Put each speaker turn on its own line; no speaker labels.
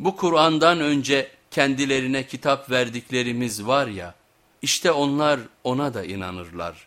Bu Kur'an'dan önce kendilerine kitap verdiklerimiz var ya, işte onlar ona da inanırlar.